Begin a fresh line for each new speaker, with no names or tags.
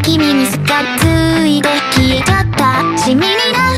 君にスカついて消えちゃった。染みになる